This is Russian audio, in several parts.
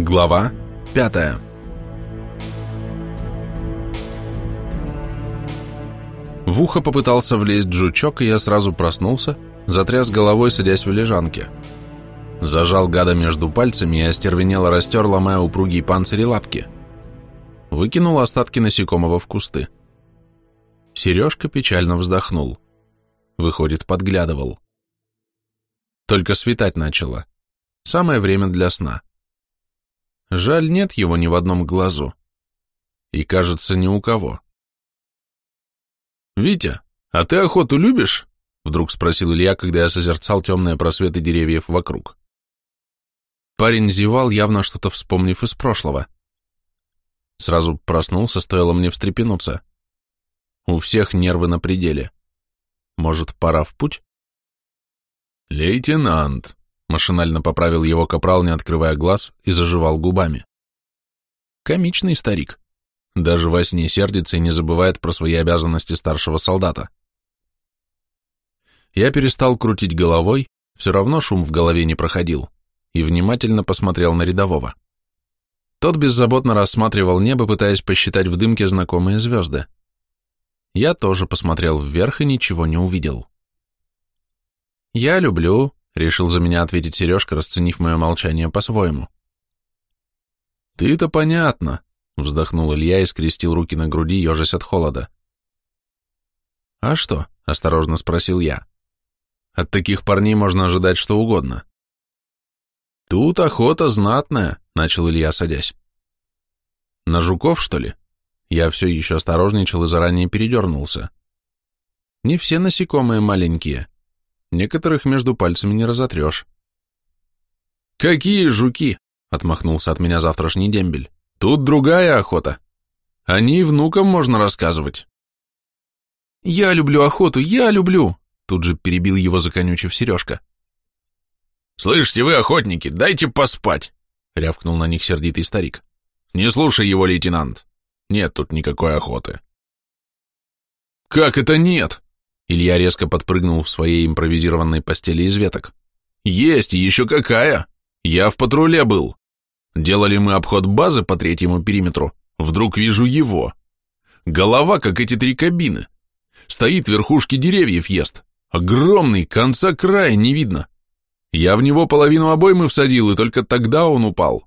Глава пятая В ухо попытался влезть жучок, и я сразу проснулся, затряс головой, садясь в лежанке. Зажал гада между пальцами и остервенело растер, ломая упругие панцири лапки. Выкинул остатки насекомого в кусты. Сережка печально вздохнул. Выходит, подглядывал. Только светать начало. Самое время для сна. Жаль, нет его ни в одном глазу. И, кажется, ни у кого. «Витя, а ты охоту любишь?» — вдруг спросил Илья, когда я созерцал темные просветы деревьев вокруг. Парень зевал, явно что-то вспомнив из прошлого. Сразу проснулся, стоило мне встрепенуться. У всех нервы на пределе. Может, пора в путь? «Лейтенант», — машинально поправил его капрал, не открывая глаз, и заживал губами. Комичный старик. Даже во сне сердится и не забывает про свои обязанности старшего солдата. Я перестал крутить головой, все равно шум в голове не проходил, и внимательно посмотрел на рядового. Тот беззаботно рассматривал небо, пытаясь посчитать в дымке знакомые звезды. Я тоже посмотрел вверх и ничего не увидел. «Я люблю», — решил за меня ответить Сережка, расценив мое молчание по-своему. «Ты-то понятно», — вздохнул Илья и скрестил руки на груди, ежась от холода. «А что?» — осторожно спросил я. «От таких парней можно ожидать что угодно». «Тут охота знатная», — начал Илья, садясь. «На жуков, что ли?» Я все еще осторожничал и заранее передернулся. Не все насекомые маленькие. Некоторых между пальцами не разотрешь. «Какие жуки!» — отмахнулся от меня завтрашний дембель. «Тут другая охота. О ней внукам можно рассказывать». «Я люблю охоту, я люблю!» Тут же перебил его законючив Сережка. «Слышите вы, охотники, дайте поспать!» — рявкнул на них сердитый старик. «Не слушай его, лейтенант. Нет тут никакой охоты. Как это нет? Илья резко подпрыгнул в своей импровизированной постели из веток. Есть, еще какая! Я в патруле был. Делали мы обход базы по третьему периметру. Вдруг вижу его. Голова, как эти три кабины. Стоит верхушки деревьев ест. Огромный, конца края не видно. Я в него половину обоймы всадил, и только тогда он упал.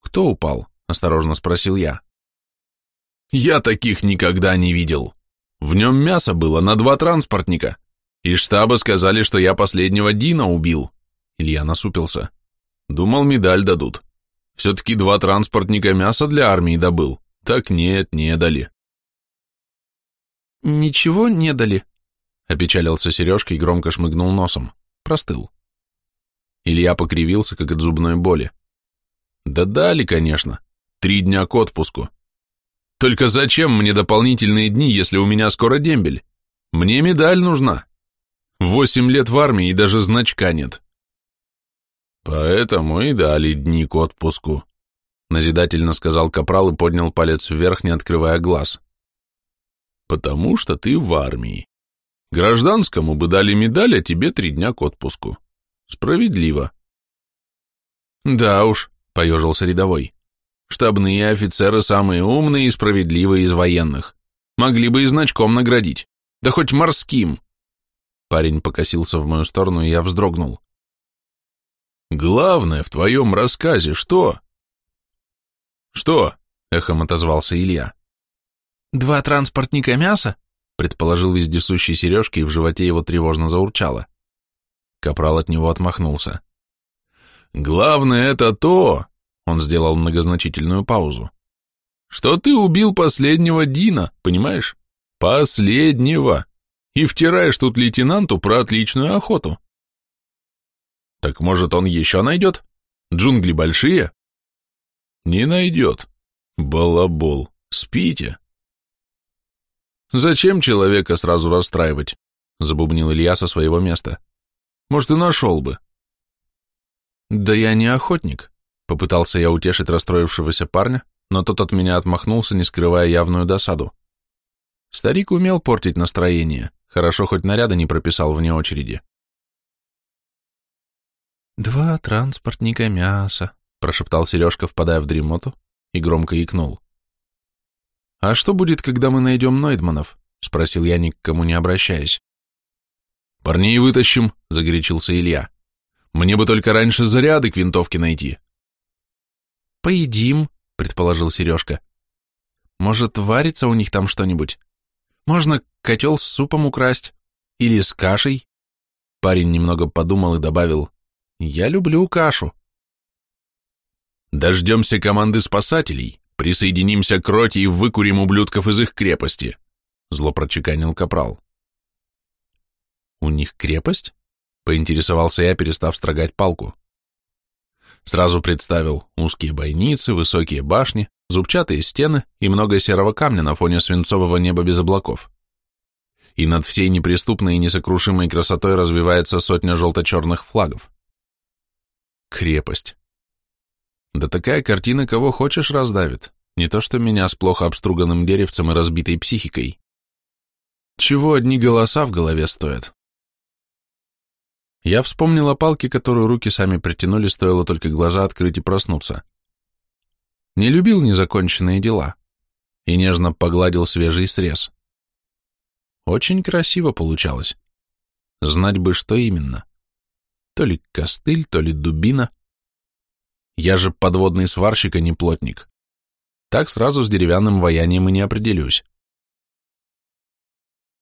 Кто упал? Осторожно спросил я. Я таких никогда не видел. В нем мясо было на два транспортника. Из штаба сказали, что я последнего Дина убил. Илья насупился. Думал, медаль дадут. Все-таки два транспортника мяса для армии добыл. Так нет, не дали. Ничего не дали, опечалился Сережка и громко шмыгнул носом. Простыл. Илья покривился, как от зубной боли. Да дали, конечно. Три дня к отпуску. Только зачем мне дополнительные дни, если у меня скоро дембель? Мне медаль нужна. Восемь лет в армии и даже значка нет. Поэтому и дали дни к отпуску, назидательно сказал капрал и поднял палец вверх, не открывая глаз. Потому что ты в армии. Гражданскому бы дали медаль, а тебе три дня к отпуску. Справедливо. Да уж, поежился рядовой. Штабные офицеры самые умные и справедливые из военных. Могли бы и значком наградить. Да хоть морским. Парень покосился в мою сторону, и я вздрогнул. Главное в твоем рассказе что? Что? Эхом отозвался Илья. Два транспортника мяса? Предположил вездесущий сережки, и в животе его тревожно заурчало. Капрал от него отмахнулся. Главное это то, он сделал многозначительную паузу. «Что ты убил последнего Дина, понимаешь? Последнего! И втираешь тут лейтенанту про отличную охоту». «Так, может, он еще найдет? Джунгли большие?» «Не найдет. Балабол. Спите». «Зачем человека сразу расстраивать?» — забубнил Илья со своего места. «Может, и нашел бы». «Да я не охотник», Попытался я утешить расстроившегося парня, но тот от меня отмахнулся, не скрывая явную досаду. Старик умел портить настроение, хорошо хоть наряда не прописал вне очереди. «Два транспортника мяса», — прошептал Сережка, впадая в дремоту, и громко икнул. «А что будет, когда мы найдем Нойдманов?» — спросил я, ни к кому не обращаясь. «Парней вытащим», — загорячился Илья. «Мне бы только раньше заряды к винтовке найти». «Поедим», — предположил Сережка. «Может, варится у них там что-нибудь? Можно котел с супом украсть? Или с кашей?» Парень немного подумал и добавил, «Я люблю кашу». «Дождемся команды спасателей, присоединимся к роте и выкурим ублюдков из их крепости», — зло прочеканил Капрал. «У них крепость?» — поинтересовался я, перестав строгать палку. Сразу представил узкие бойницы, высокие башни, зубчатые стены и много серого камня на фоне свинцового неба без облаков. И над всей неприступной и несокрушимой красотой развивается сотня желто-черных флагов. Крепость. Да такая картина кого хочешь раздавит, не то что меня с плохо обструганным деревцем и разбитой психикой. Чего одни голоса в голове стоят? Я вспомнил о палке, которую руки сами притянули, стоило только глаза открыть и проснуться. Не любил незаконченные дела и нежно погладил свежий срез. Очень красиво получалось. Знать бы, что именно. То ли костыль, то ли дубина. Я же подводный сварщик, а не плотник. Так сразу с деревянным ваянием и не определюсь.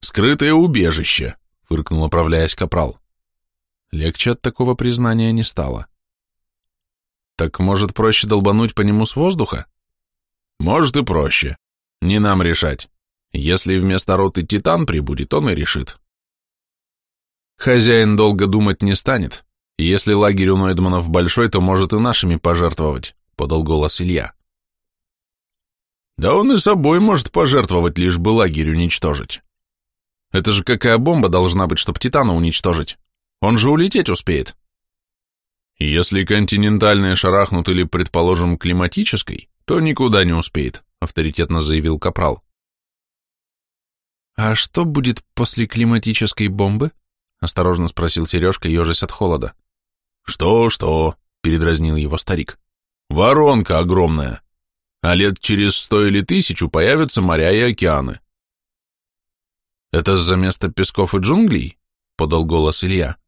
«Скрытое убежище», — фыркнул, оправляясь капрал. Легче от такого признания не стало. Так может проще долбануть по нему с воздуха? Может и проще. Не нам решать. Если вместо роты Титан прибудет, он и решит. Хозяин долго думать не станет. Если лагерь у Нойдманов большой, то может и нашими пожертвовать, подал голос Илья. Да он и собой может пожертвовать, лишь бы лагерь уничтожить. Это же какая бомба должна быть, чтобы Титана уничтожить? Он же улететь успеет. Если континентальные шарахнут или, предположим, климатической, то никуда не успеет, авторитетно заявил Капрал. А что будет после климатической бомбы? Осторожно спросил Сережка, ежась от холода. Что-что? Передразнил его старик. Воронка огромная. А лет через сто или тысячу появятся моря и океаны. Это за место песков и джунглей? Подал голос Илья.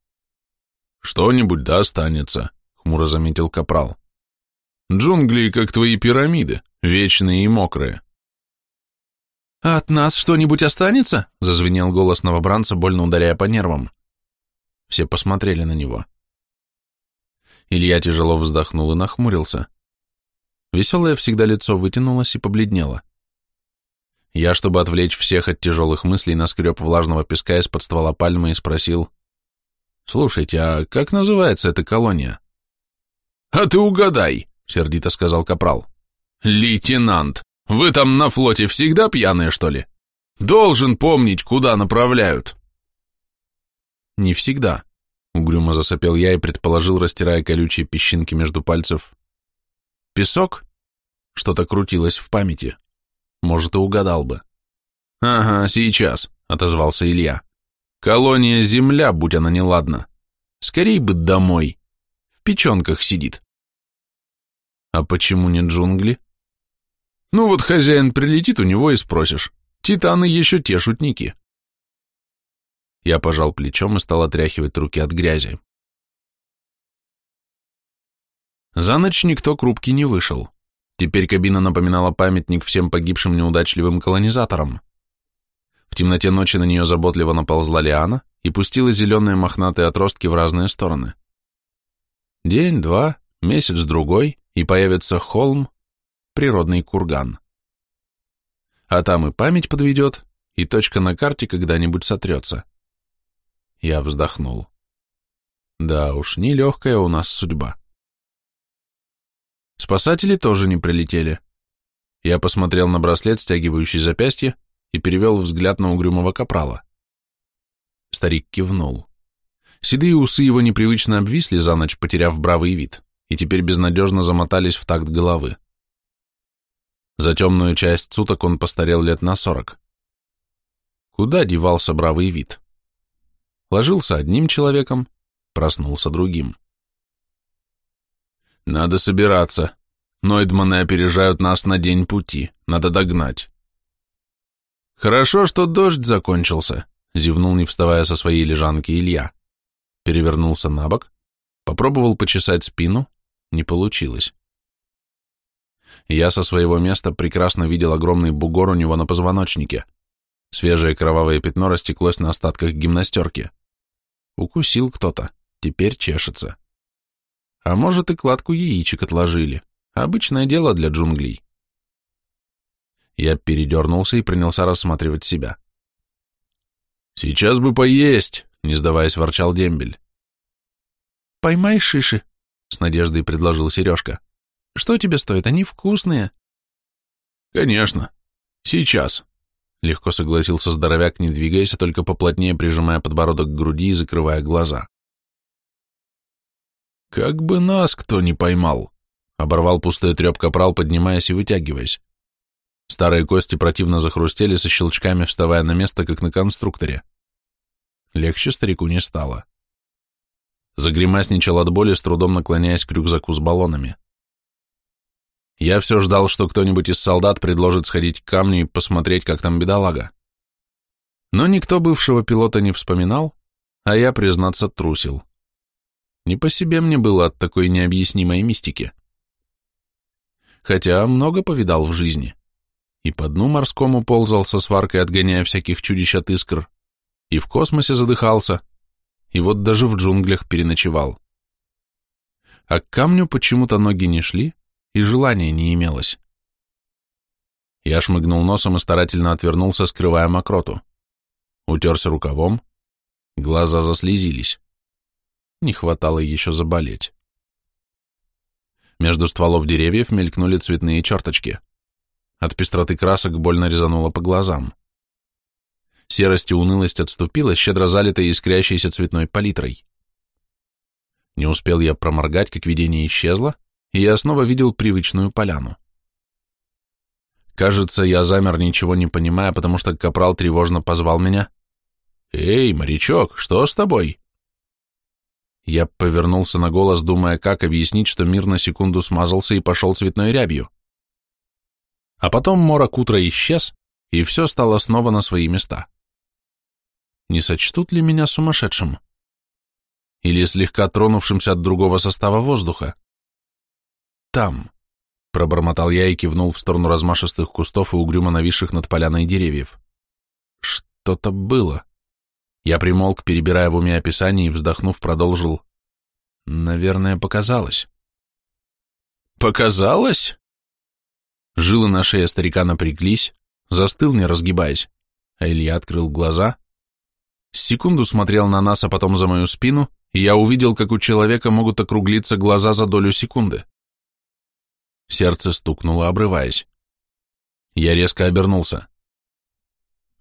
«Что-нибудь да останется», — хмуро заметил Капрал. «Джунгли, как твои пирамиды, вечные и мокрые». «А от нас что-нибудь останется?» — зазвенел голос новобранца, больно ударяя по нервам. Все посмотрели на него. Илья тяжело вздохнул и нахмурился. Веселое всегда лицо вытянулось и побледнело. Я, чтобы отвлечь всех от тяжелых мыслей, наскреб влажного песка из-под ствола пальмы и спросил, «Слушайте, а как называется эта колония?» «А ты угадай», — сердито сказал Капрал. «Лейтенант, вы там на флоте всегда пьяные, что ли? Должен помнить, куда направляют». «Не всегда», — угрюмо засопел я и предположил, растирая колючие песчинки между пальцев. «Песок?» Что-то крутилось в памяти. Может, и угадал бы. «Ага, сейчас», — отозвался Илья. Колония земля, будь она неладна. Скорей бы домой. В печенках сидит. А почему не джунгли? Ну вот хозяин прилетит, у него и спросишь. Титаны еще те шутники. Я пожал плечом и стал отряхивать руки от грязи. За ночь никто к рубке не вышел. Теперь кабина напоминала памятник всем погибшим неудачливым колонизаторам. Темноте ночи на нее заботливо наползла лиана и пустила зеленые мохнатые отростки в разные стороны. День, два, месяц, другой, и появится холм, природный курган. А там и память подведет, и точка на карте когда-нибудь сотрется. Я вздохнул. Да уж, нелегкая у нас судьба. Спасатели тоже не прилетели. Я посмотрел на браслет, стягивающий запястье, и перевел взгляд на угрюмого капрала. Старик кивнул. Седые усы его непривычно обвисли за ночь, потеряв бравый вид, и теперь безнадежно замотались в такт головы. За темную часть суток он постарел лет на сорок. Куда девался бравый вид? Ложился одним человеком, проснулся другим. Надо собираться. Нойдманы опережают нас на день пути. Надо догнать. Хорошо, что дождь закончился, зевнул, не вставая со своей лежанки Илья. Перевернулся на бок, попробовал почесать спину, не получилось. Я со своего места прекрасно видел огромный бугор у него на позвоночнике. Свежее кровавое пятно растеклось на остатках гимнастерки. Укусил кто-то, теперь чешется. А может, и кладку яичек отложили. Обычное дело для джунглей. Я передернулся и принялся рассматривать себя. «Сейчас бы поесть!» — не сдаваясь, ворчал дембель. «Поймай шиши!» — с надеждой предложил Сережка. Что тебе стоит? Они вкусные. Конечно. Сейчас. Легко согласился здоровяк, не двигаясь, а только поплотнее прижимая подбородок к груди и закрывая глаза. Как бы нас кто не поймал, оборвал пустое треп капрал, поднимаясь и вытягиваясь. Старые кости противно захрустели со щелчками, вставая на место, как на конструкторе. Легче старику не стало. Загремасничал от боли, с трудом наклоняясь к рюкзаку с баллонами. Я все ждал, что кто-нибудь из солдат предложит сходить к камню и посмотреть, как там бедолага. Но никто бывшего пилота не вспоминал, а я, признаться, трусил. Не по себе мне было от такой необъяснимой мистики. Хотя много повидал в жизни. И по дну морскому ползал со сваркой, отгоняя всяких чудищ от искр, и в космосе задыхался, и вот даже в джунглях переночевал. А к камню почему-то ноги не шли, и желания не имелось. Я шмыгнул носом и старательно отвернулся, скрывая мокроту. Утерся рукавом, глаза заслезились. Не хватало еще заболеть. Между стволов деревьев мелькнули цветные черточки. От пестроты красок больно резануло по глазам. Серость и унылость отступила, щедро залитой искрящейся цветной палитрой. Не успел я проморгать, как видение исчезло, и я снова видел привычную поляну. Кажется, я замер, ничего не понимая, потому что капрал тревожно позвал меня. «Эй, морячок, что с тобой?» Я повернулся на голос, думая, как объяснить, что мир на секунду смазался и пошел цветной рябью. А потом морок утра исчез, и все стало снова на свои места. Не сочтут ли меня сумасшедшим? Или слегка тронувшимся от другого состава воздуха? там!» Пробормотал я и кивнул в сторону размашистых кустов и угрюмо нависших над поляной деревьев. Что-то было. Я примолк, перебирая в уме описание и, вздохнув, продолжил. Наверное, показалось. «Показалось?» Жилы на шее старика напряглись, застыл, не разгибаясь, а Илья открыл глаза, секунду смотрел на нас, а потом за мою спину, и я увидел, как у человека могут округлиться глаза за долю секунды. Сердце стукнуло, обрываясь. Я резко обернулся.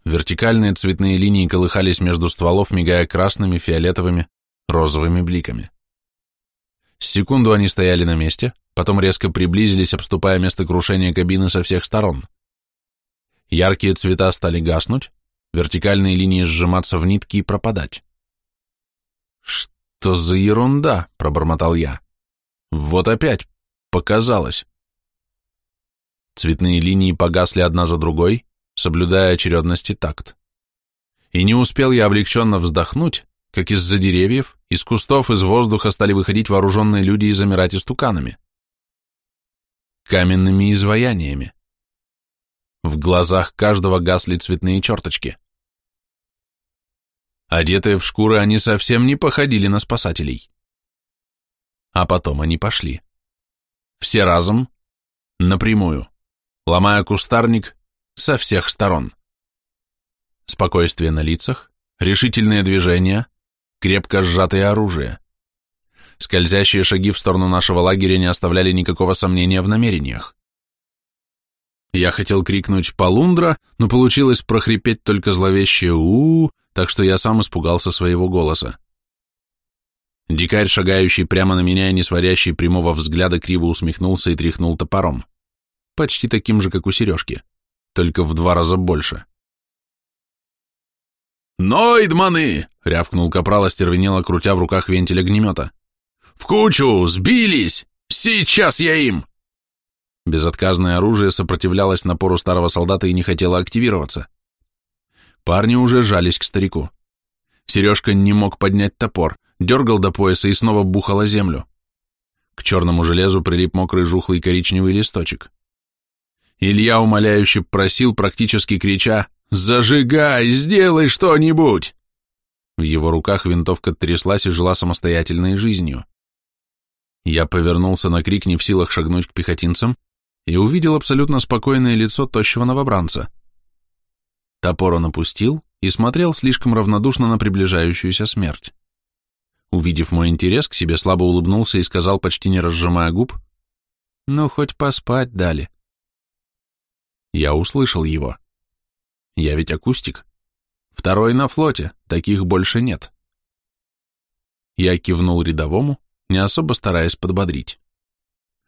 Вертикальные цветные линии колыхались между стволов, мигая красными, фиолетовыми, розовыми бликами. Секунду они стояли на месте, потом резко приблизились, обступая место крушения кабины со всех сторон. Яркие цвета стали гаснуть, вертикальные линии сжиматься в нитки и пропадать. «Что за ерунда?» — пробормотал я. «Вот опять показалось». Цветные линии погасли одна за другой, соблюдая очередность и такт. И не успел я облегченно вздохнуть, как из-за деревьев, из кустов, из воздуха стали выходить вооруженные люди и замирать истуканами. Каменными изваяниями. В глазах каждого гасли цветные черточки. Одетые в шкуры, они совсем не походили на спасателей. А потом они пошли. Все разом, напрямую ломая кустарник со всех сторон. Спокойствие на лицах, решительные движения, крепко сжатое оружие. Скользящие шаги в сторону нашего лагеря не оставляли никакого сомнения в намерениях. Я хотел крикнуть «Полундра», но получилось прохрипеть только зловещее у, -у, -у так что я сам испугался своего голоса. Дикарь, шагающий прямо на меня и не сварящий прямого взгляда, криво усмехнулся и тряхнул топором почти таким же, как у Сережки, только в два раза больше. «Нойдманы!» — рявкнул капрал, остервенело, крутя в руках вентиль огнемета. «В кучу! Сбились! Сейчас я им!» Безотказное оружие сопротивлялось напору старого солдата и не хотело активироваться. Парни уже жались к старику. Сережка не мог поднять топор, дергал до пояса и снова бухал о землю. К черному железу прилип мокрый жухлый коричневый листочек. Илья умоляюще просил, практически крича «Зажигай, сделай что-нибудь!» В его руках винтовка тряслась и жила самостоятельной жизнью. Я повернулся на крик, не в силах шагнуть к пехотинцам, и увидел абсолютно спокойное лицо тощего новобранца. Топор он опустил и смотрел слишком равнодушно на приближающуюся смерть. Увидев мой интерес, к себе слабо улыбнулся и сказал, почти не разжимая губ, «Ну, хоть поспать дали». Я услышал его. Я ведь акустик. Второй на флоте, таких больше нет. Я кивнул рядовому, не особо стараясь подбодрить.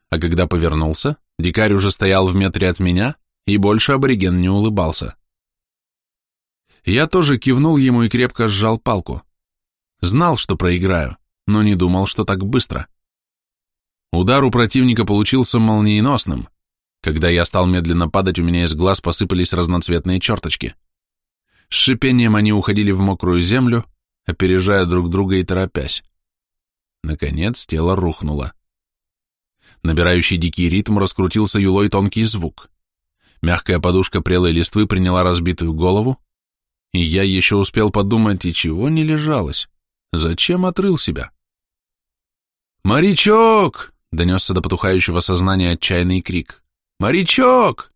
А когда повернулся, дикарь уже стоял в метре от меня, и больше абориген не улыбался. Я тоже кивнул ему и крепко сжал палку. Знал, что проиграю, но не думал, что так быстро. Удар у противника получился молниеносным. Когда я стал медленно падать, у меня из глаз посыпались разноцветные черточки. С шипением они уходили в мокрую землю, опережая друг друга и торопясь. Наконец тело рухнуло. Набирающий дикий ритм раскрутился юлой тонкий звук. Мягкая подушка прелой листвы приняла разбитую голову, и я еще успел подумать, и чего не лежалось. Зачем отрыл себя? «Морячок!» — донесся до потухающего сознания отчаянный крик. «Морячок!»